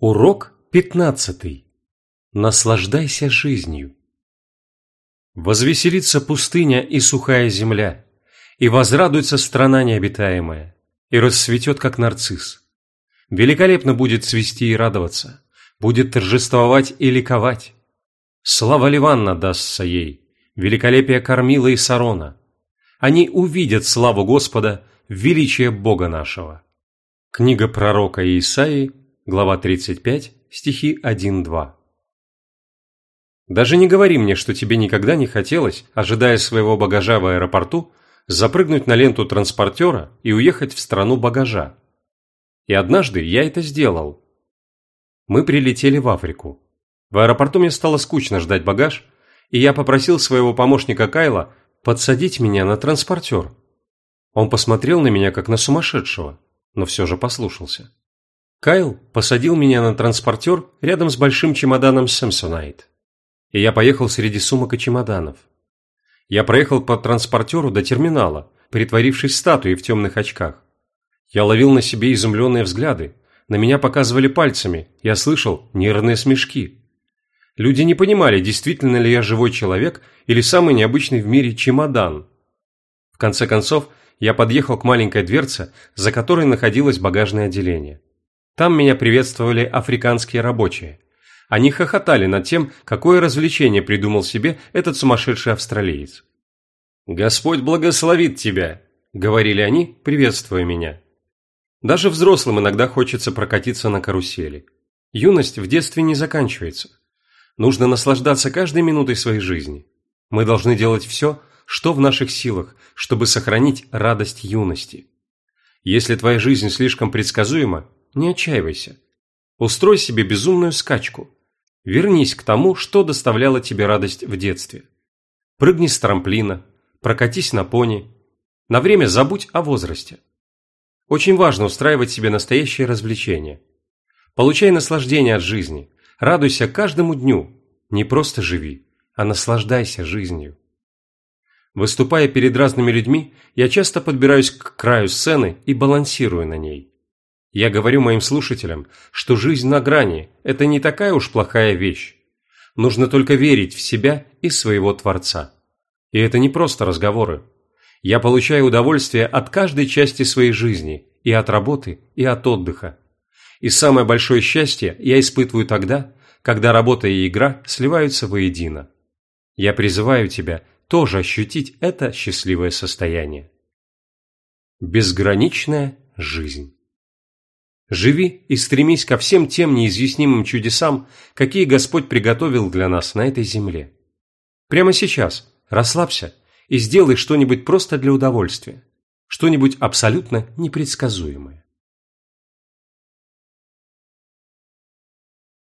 Урок пятнадцатый. Наслаждайся жизнью. Возвеселится пустыня и сухая земля, и возрадуется страна необитаемая, и расцветет, как нарцисс. Великолепно будет цвести и радоваться, будет торжествовать и ликовать. Слава Ливанна дастся ей, великолепие Кормила и Сарона. Они увидят славу Господа, величие Бога нашего. Книга пророка Исаии, глава 35, стихи 1-2. Даже не говори мне, что тебе никогда не хотелось, ожидая своего багажа в аэропорту, запрыгнуть на ленту транспортера и уехать в страну багажа. И однажды я это сделал. Мы прилетели в Африку. В аэропорту мне стало скучно ждать багаж, и я попросил своего помощника Кайла подсадить меня на транспортер. Он посмотрел на меня как на сумасшедшего, но все же послушался. Кайл посадил меня на транспортер рядом с большим чемоданом Samsonite и я поехал среди сумок и чемоданов. Я проехал по транспортеру до терминала, притворившись статуей в темных очках. Я ловил на себе изумленные взгляды, на меня показывали пальцами, я слышал нервные смешки. Люди не понимали, действительно ли я живой человек или самый необычный в мире чемодан. В конце концов, я подъехал к маленькой дверце, за которой находилось багажное отделение. Там меня приветствовали африканские рабочие. Они хохотали над тем, какое развлечение придумал себе этот сумасшедший австралиец. «Господь благословит тебя», – говорили они, приветствуя меня. Даже взрослым иногда хочется прокатиться на карусели. Юность в детстве не заканчивается. Нужно наслаждаться каждой минутой своей жизни. Мы должны делать все, что в наших силах, чтобы сохранить радость юности. Если твоя жизнь слишком предсказуема, не отчаивайся. Устрой себе безумную скачку. Вернись к тому, что доставляло тебе радость в детстве. Прыгни с трамплина, прокатись на пони. На время забудь о возрасте. Очень важно устраивать себе настоящее развлечение. Получай наслаждение от жизни, радуйся каждому дню. Не просто живи, а наслаждайся жизнью. Выступая перед разными людьми, я часто подбираюсь к краю сцены и балансирую на ней. Я говорю моим слушателям, что жизнь на грани – это не такая уж плохая вещь. Нужно только верить в себя и своего Творца. И это не просто разговоры. Я получаю удовольствие от каждой части своей жизни, и от работы, и от отдыха. И самое большое счастье я испытываю тогда, когда работа и игра сливаются воедино. Я призываю тебя тоже ощутить это счастливое состояние. Безграничная жизнь. Живи и стремись ко всем тем неизъяснимым чудесам, какие Господь приготовил для нас на этой земле. Прямо сейчас расслабься и сделай что-нибудь просто для удовольствия, что-нибудь абсолютно непредсказуемое.